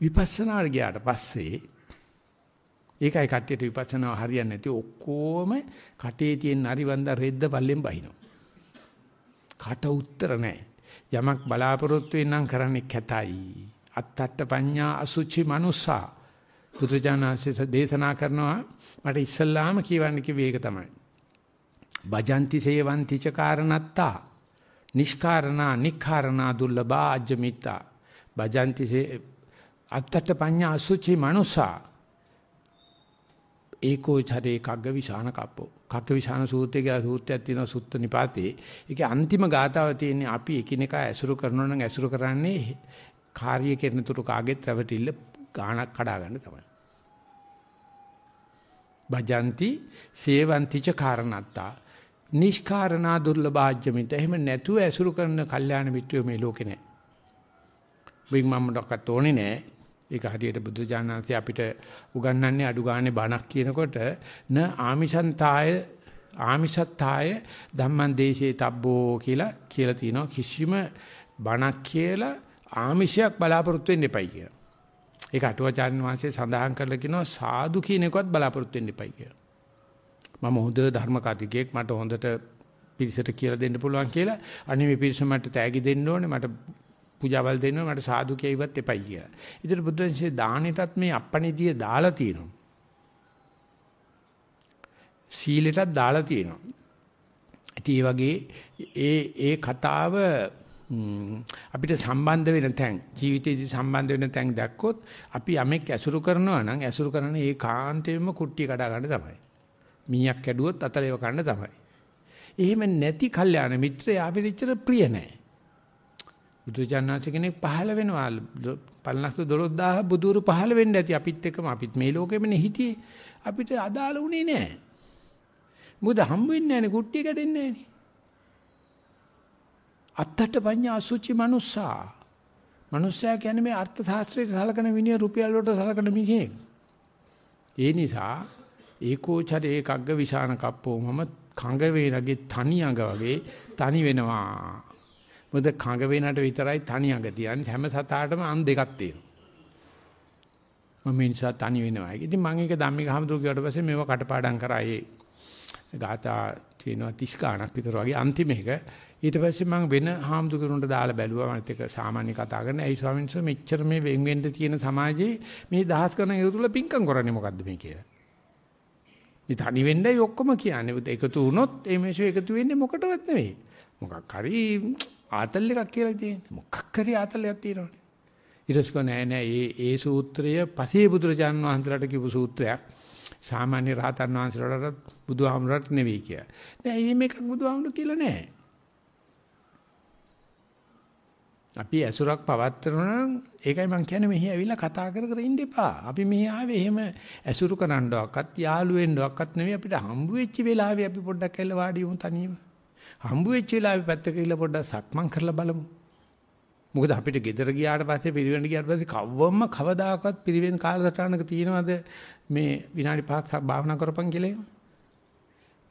විපස්සනාට ගියාට පස්සේ ඒකයි කට්ටියට විපස්සනාව හරියන්නේ නැති ඔක්කොම කටේ තියෙන අරිවන්ද රෙද්ද පල්ලෙන් බහිනවා. කට උත්තර නැහැ. යමක් බලාපොරොත්තු වෙනම් කරන්නේ කැතයි. අත්තට්ඨ පඤ්ඤා අසුචි මනුසා. පුත්‍රජානසේ දේශනා කරනවා මට ඉස්සල්ලාම කියවන්න කිව්වේ ඒක තමයි. බජන්ති සේවන්ති ච කාරණත්තා. නිෂ්කාරණා නික්ඛාරණා දුර්ලභා අජ්ජමිතා. බජන්ති සේ අත්තට්ට පඤ්ඤා අසුචි මනුස්සා. ඒකෝ චරේ කග්ග විශාන කප්පෝ කග්ග විශාන සූත්‍රය කියලා සූත්‍රයක් තියෙනවා සුත්ත නිපාතේ ඒකේ අන්තිම ගාතාව තියෙන්නේ අපි එකිනෙකා ඇසුරු කරනවා නම් ඇසුරු කරන්නේ කාර්ය කරන තුරු කාගෙත් රැවටිල්ල ගාණක් කඩා ගන්න තමයි භජಂತಿ සේවಂತಿ ච කාරණත්තා නිෂ්කාරණා දුර්ලභාජ්‍යමිත එහෙම නැතුව ඇසුරු කරන කල්යාණ මිත්‍රයෝ මේ ලෝකේ නැහැ. බින් මම්මඩක්වත් ඕනේ නැහැ. ඒක හරියට බුදුජානනාංශය අපිට උගන්වන්නේ අඩු ගානේ බණක් කියනකොට න ආමිෂන්තාය ආමිෂත්තාය ධම්මං දේශේ තබ්බෝ කියලා කියලා තිනවා කිසිම බණක් කියලා ආමිෂයක් බලාපොරොත්තු වෙන්න එපයි කියලා. ඒක අටුවාචාර්ය වංශයේ සඳහන් කරලා කියනවා සාදු කියන එකවත් බලාපොරොත්තු වෙන්න එපයි කියලා. මම හොඳ ධර්ම කතිකෙක් මට හොඳට පිරිසට කියලා දෙන්න පුළුවන් කියලා අනේ මේ පිරිස මට තෑගි දෙන්න ඕනේ මට පූජාවල් දෙන්න ඕනේ මට සාදු කියයිවත් එපයි කියලා. ඉතින් බුදුන්සේ දානෙටත් මේ අපණිදිය දාලා තියෙනවා. සීලෙටත් දාලා තියෙනවා. ඉතින් ඒ වගේ ඒ ඒ කතාව අපිට සම්බන්ධ වෙන තැන් ජීවිතේදී සම්බන්ධ වෙන තැන් දැක්කොත් අපි යමෙක් ඇසුරු කරනවා නම් ඇසුරු කරන්නේ ඒ කාන්තේම කුට්ටිය කඩා ගන්න තමයි. මීයක් කැඩුවොත් අතලේව කන්න තමයි. එහෙම නැති කල්යාණ මිත්‍රයා අපිට ඉච්චර ප්‍රිය නැහැ. බුදුජානනාථ කෙනෙක් පහළ වෙනවා 50000 බුදුරු පහළ වෙන්න ඇති අපිත් එක්කම අපිත් මේ ලෝකෙමනේ හිටියේ අපිට අදාළ වුණේ නැහැ. මොකද හම් වෙන්නේ නැහනේ කුට්ටිය කැඩෙන්නේ නැහනේ. අත්තට පඤ්ඤා අසුචි මනුස්සා. මනුස්සයා කියන්නේ මේ අර්ථ ශාස්ත්‍රයේ සලකන විනය රුපියල් වලට සලකන මිනිහෙක්. ඒ නිසා ඒකෝචර ඒකග්ග විශාන කප්පෝ මම කඟ වේනගේ තනි අඟ වගේ තනි වෙනවා. මොකද කඟ වේනට විතරයි තනි අඟ තියන්නේ හැම සතාටම අන් දෙකක් තියෙනවා. මම මේ නිසා තනි වෙනවා. ඉතින් මම ඒක ධම්මික හමුදුරු කියවට පස්සේ මේව කටපාඩම් කරා ඒ ගාථා තියෙනවා 30 ගණක් විතර වගේ අන්තිම එක ඊට පස්සේ මම වෙන හාමුදුරුවන්ට දාලා බැලුවා මම ඒක සාමාන්‍ය කතා කරන ඇයි ස්වාමීන් වහන්සේ මෙච්චර මේ වෙන් වෙන්න තියෙන සමාජයේ මේ දහස් කරන යුතුල පිංකම් කරන්නේ මොකද්ද මේ කියලා. මේ තනි වෙන්නයි ඔක්කොම කියන්නේ. එකතු වුණොත් මේ මේෂෝ එකතු වෙන්නේ මොකටවත් නෙවෙයි. මොකක් හරි ආතල් එකක් කියලා තියෙන්නේ. මොකක් හරි ආතල්යක් තියෙනවනේ. ඊටස්ක නෑ නෑ ඒ ඒ සූත්‍රය පසේ බුදුරජාන් වහන්සේලාට කිව්ව සූත්‍රයක්. සාමාන්‍ය රහතන් වහන්සේලාට බුදුහාමුදුරට නෙවෙයි කියලා. නෑ මේක බුදුහාමුදුර කියලා නෑ. අපි ඇසුරක් පවත්තරනවා නම් ඒකයි මම කියන්නේ මෙහි ඇවිල්ලා කතා කර කර ඉන්න එපා. අපි මෙහි ආවේ එහෙම ඇසුරු කරන්නවක්වත් යාළු වෙන්නවක්වත් නෙවෙයි අපිට හම්බ වෙච්ච වෙලාවේ අපි පොඩ්ඩක් ඇල්ල වාඩි වුන් තනියම. හම්බ වෙච්ච වෙලාවේ පැත්තක ඉල්ල පොඩ්ඩක් සක්මන් කරලා බලමු. මොකද අපිට ගෙදර ගියාට පස්සේ පිරිවෙන්න ගියාට පස්සේ කවවම කවදාකවත් පිරිවෙන් කාලසටහනක තියෙනවද මේ විනාඩි 5ක් භාවනා කරපන් කියලා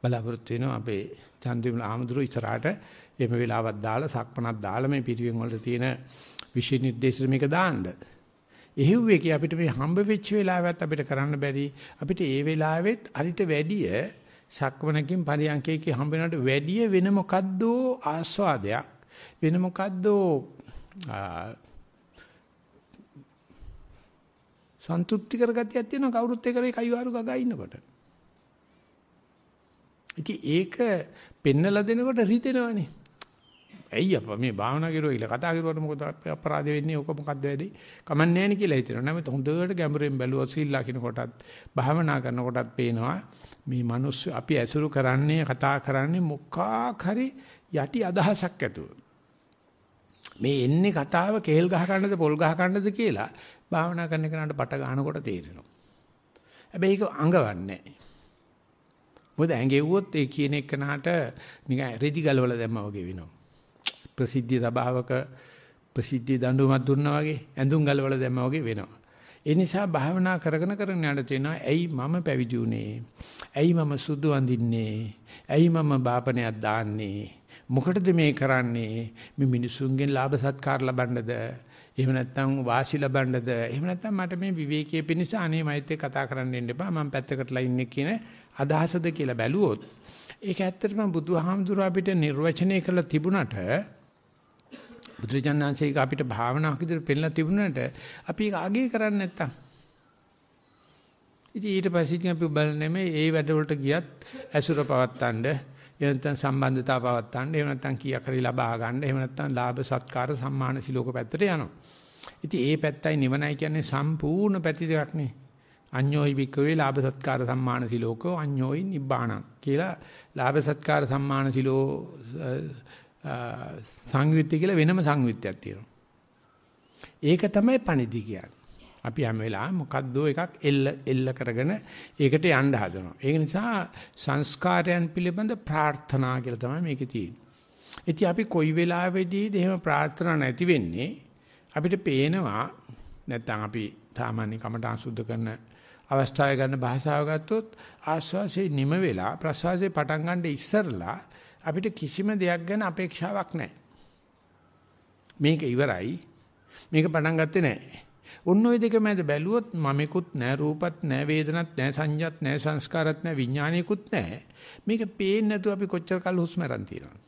බලාපොරොත්තු වෙනවා අපේ චන්දිමුල ආමඳුරු ඉස්සරහට එමෙ වෙලාවක් දාලා සක්මනක් දාලා මේ පිරිවෙන් වලට තියෙන විශේෂ නිර්දේශ මේක දාන්න. එහෙව්වේ කිය අපිට මේ හම්බ වෙච්ච වෙලාවත් අපිට කරන්න බැරි අපිට ඒ වෙලාවෙත් අරිට වැඩිය සක්මනකින් පරියන්කේකේ හම්බ වෙනවට වැඩිය වෙන මොකද්ද ආස්වාදයක් වෙන මොකද්ද සන්තුෂ්ටි කරගතියක් තියෙනවා කවුරුත් එක්ක කයිවාරු ගගා ඉන්නකොට. ඉතින් ඒක පෙන්නලා දෙනකොට රිදෙනවනේ. ඇයි අප මේ භාවනා කරුවා කියලා කතා කරුවාට මොකද අපරාධ වෙන්නේ ඕක මොකද්ද වැඩි කමන්නේ නැහැ කියලා හිතෙනවා. නැමෙත හොඳට ගැඹුරෙන් බැලුවොත් සීල්ලා කියන කොටත් භාවනා කරන කොටත් පේනවා මේ මිනිස්සු අපි ඇසුරු කරන්නේ කතා කරන්නේ මොකක් හරි යටි අදහසක් ඇතුව. මේ එන්නේ කතාව කේල් ගහ ගන්නද පොල් ගහ ගන්නද කියලා භාවනා කරන කෙනාට පට ගන්නකොට තේරෙනවා. හැබැයි ඒක අඟවන්නේ නැහැ. මොකද ඇඟෙව්වොත් ඒ කියන එකනට නිකන් රෙදි ගලවලා දැම්මා වගේ වෙනවා. ප්‍රසිද්ධිය සභාවක ප්‍රසිද්ධිය දඬුවමක් දුන්නා වගේ ඇඳුම් ගලවලා දැම්මා වගේ වෙනවා. ඒ නිසා භාවනා කරගෙන කරගෙන යන තේනවා ඇයි මම පැවිදි වුනේ? ඇයි මම සුදු අඳින්නේ? ඇයි මම බාපණයක් දාන්නේ? මොකටද මේ කරන්නේ? මේ මිනිසුන්ගෙන් ලාභ සත්කාර ලබන්නද? එහෙම නැත්නම් වාසි ලබන්නද? එහෙම නැත්නම් මට මේ විවේකයේ පිණිස අනේ මෛත්‍රී කතා කරන්න ඉන්න එපා. මම පැත්තකටලා ඉන්නේ කියන අදහසද කියලා බැලුවොත් ඒක ඇත්තටම බුදුහාමුදුර අපිට නිර්වචනය කළ තිබුණට බුදුරජාණන්සේක අපිට භාවනාවක් විදිහට පෙන්නලා තිබුණාට අපි ඒක අගය කරන්නේ නැත්තම්. ඉතින් ඊට පස්සේ ඉතින් අපි බලන්නේ මේ ඒ වැඩවලට ගියත් ඇසුර පවත්තන්න එහෙම නැත්නම් සම්බන්ධතාව පවත්තන්න එහෙම නැත්නම් කීයක් හරි ලබා ගන්න එහෙම නැත්නම් ලාභ සත්කාර සම්මාන සිලෝක පැත්තට යනවා. ඉතින් ඒ පැත්තයි නිවනයි කියන්නේ සම්පූර්ණ පැති දෙකක් නේ. අඤ්ඤෝයි වික්කවේ ලාභ සත්කාර සම්මාන සිලෝකෝ අඤ්ඤෝයි නිබ්බාණ කියලා ලාභ සත්කාර සම්මාන සිලෝ සංයුත්ති කියලා වෙනම සංයුත්තයක් තියෙනවා. ඒක තමයි පණිදි කියන්නේ. අපි හැම වෙලාවෙම මොකද්ද එකක් එල්ල එල්ල කරගෙන ඒකට යන්න හදනවා. ඒක නිසා සංස්කාරයන් පිළිබඳ ප්‍රාර්ථනා කියලා තමයි මේකේ තියෙන්නේ. ඉතින් අපි කොයි වෙලාවෙදීද එහෙම ප්‍රාර්ථනා නැති වෙන්නේ අපිට පේනවා නැත්තම් අපි සාමාන්‍ය කමඨාන් සුද්ධ කරන අවස්ථාවේ ගන්න භාෂාව ගත්තොත් ආස්වාසේ නිම වෙලා ප්‍රසවාසයේ පටන් ගන්න ඉස්සරලා අපිට කිසිම දෙයක් ගැන අපේක්ෂාවක් නැහැ. මේක ඉවරයි. මේක පටන් ගත්තේ නැහැ. ඔන්න ඔය දෙක මැද බැලුවොත් මමෙකුත් නැහැ, රූපත් නැහැ, වේදනත් නැහැ, සංඥත් නැහැ, සංස්කාරත් නැහැ, විඥානිකුත් නැහැ. මේක පේන්නේ නැතුව අපි කොච්චර කල් හුස්ම ගන්න තියනවද?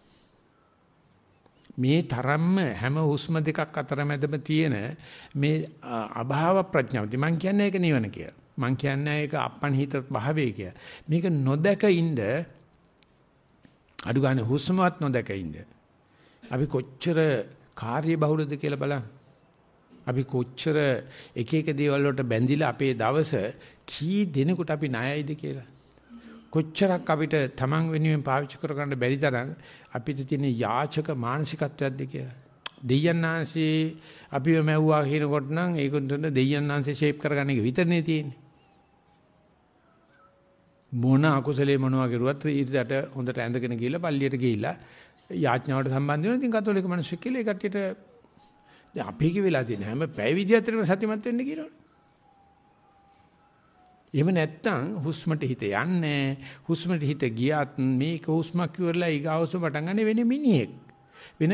මේ තරම්ම හැම හුස්ම දෙකක් අතරමැදම තියෙන මේ අභාව ප්‍රඥාවදී මම කියන්නේ ඒක නිවන කියලා. මම කියන්නේ ඒක අපන්හිත භාවය කියලා. මේක නොදක ඉන්න අඩු ගන්න හුස්මවත් නොදක ඉන්න. අපි කොච්චර කාර්ය බහුලද කියලා බලන්න. අපි කොච්චර එක එක දේවල් වලට බැඳිලා අපේ දවස කී දිනකට අපි ණයයිද කියලා. කොච්චරක් අපිට තමන් වෙනුවෙන් පාවිච්චි කරගන්න බැරි තරම් අපිට තියෙන යාචක මානසිකත්වයක්ද කියලා. දෙයයන්ාංශේ අපිව මැව්වා කියනකොට නම් ඒකට දෙයයන්ාංශේ ෂේප් කරගන්න එක විතරනේ තියෙන්නේ. මොන අකුසලේ මොනවා කරුවත් ඊටට හොඳට ඇඳගෙන ගිහිල්ලා පල්ලියට ගිහිල්ලා යාඥාවට සම්බන්ධ වෙන ඉතින් කතෝලික මිනිස්සු කියලා ඒ කට්ටියට දැන් අපි කිවිලා තියෙන හැම පැය විදිහටම සතිමත් වෙන්න කියනවනේ. එහෙම නැත්තම් හුස්මට හිත යන්නේ හුස්මට හිත ගියත් මේක හුස්මක් ඉවරලා ඊගාවස පටන් ගන්න වෙන මිනිහෙක්. වෙන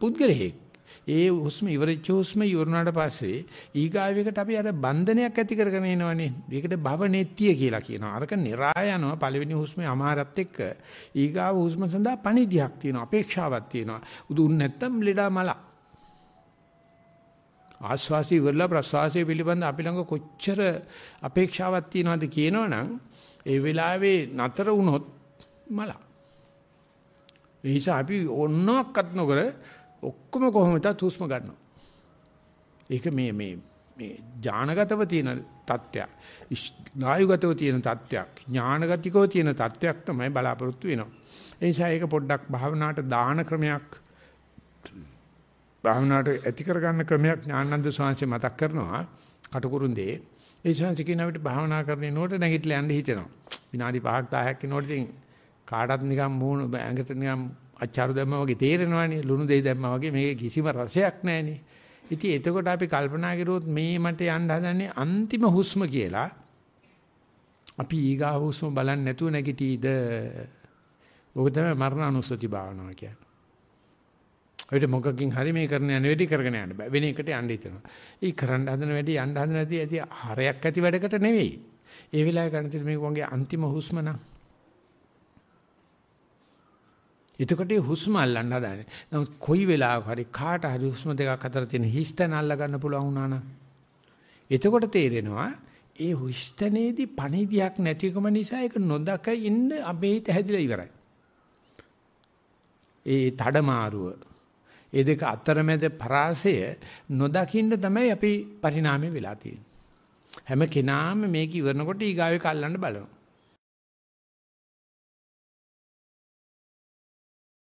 පුද්ගලයෙක්. ඒ හුස්ම ඉවරච්ච හුස්ම ඉවරනාට පස්සේ ඊගාවෙකට අපි අර බන්ධනයක් ඇති කරගෙන එනවනේ. ඒකට භව නෙත්‍ය කියලා කියනවා. අරක નિરાය යනවා පළවෙනි හුස්මේ අමාරත් එක්ක ඊගාව හුස්ම සඳහා පණිදියක් තියෙනවා. අපේක්ෂාවක් තියෙනවා. උදුන් නැත්තම් ලෙඩා මල. ආස්වාසි ඉවරලා ප්‍රසවාසය පිළිබඳ අපි ළඟ කොච්චර අපේක්ෂාවක් තියෙනවද කියනවනම් ඒ වෙලාවේ නතර වුණොත් මල. ඒ නිසා අපි ඔන්නක්වත් නොකර ඔක්කොම කොහොමදත් හුස්ම ගන්නවා. ඒක මේ මේ මේ ඥානගතව තියෙන தත්ත්වයක්. ඥායුගතව තියෙන தත්ත්වයක්. ඥානගතිකව තියෙන தත්ත්වයක් තමයි බලාපොරොත්තු වෙනවා. ඒ නිසා ඒක පොඩ්ඩක් භාවනාවට දාන ක්‍රමයක් භාවනාවට ඇති කරගන්න ක්‍රමයක් ඥානන්ද ස්වාමීන් මතක් කරනවා කටුකුරුන්දී. ඒ ස්වාමීන් කියන විට භාවනා කරන්නේ නෝට නැගිටලා යන්න හිතෙනවා. විනාඩි 5ක් 10ක් යනකොට ඉතින් කාටත් නිකන් මූණ ඇඟට නිකන් අච්චාරු දැම්මා වගේ තේරෙනවානේ ලුණු දෙයි දැම්මා වගේ මේකේ කිසිම රසයක් නැහැනේ. ඉතින් එතකොට අපි කල්පනා කරුවොත් මේ මට යන්න හදන්නේ අන්තිම හුස්ම කියලා. අපි ඊගා හුස්ම බලන්නේ නැතුව නැගිටීද? ඔක තමයි මරණානුස්සති භාවනාව කියන්නේ. ඔයිට මොකකින් හරි මේ කරන යන වැඩි කරගෙන යන්න බෑ. වෙන එකට යන්න හිතනවා. ඊ කරන්න හදන වැඩි යන්න හදන නැති ඇති හරයක් ඇති වැඩකට නෙවෙයි. ඒ වෙලාවේ කරන මේක වගේ අන්තිම හුස්ම නම් එතකොට හුස්ම අල්ලන්න හදාන්නේ. නමුත් කොයි වෙලාවක හරි කාට හරි හුස්ම දෙකක් අතර තියෙන හිස්තන අල්ල ගන්න පුළුවන් වුණා නම් එතකොට තේරෙනවා ඒ හුස්තනේදී පණිදියක් නැතිකම නිසා ඒක නොදක ඉන්න අබේත හැදිලා ඉවරයි. ඒ තඩමාරුව ඒ දෙක අතරමැද පරාසය නොදකින්න තමයි අපි පරිණාමය වෙලා තියෙන්නේ. හැම කෙනාම මේක ඉවරනකොට ඊගාවේ කල්ලන්න බලනවා.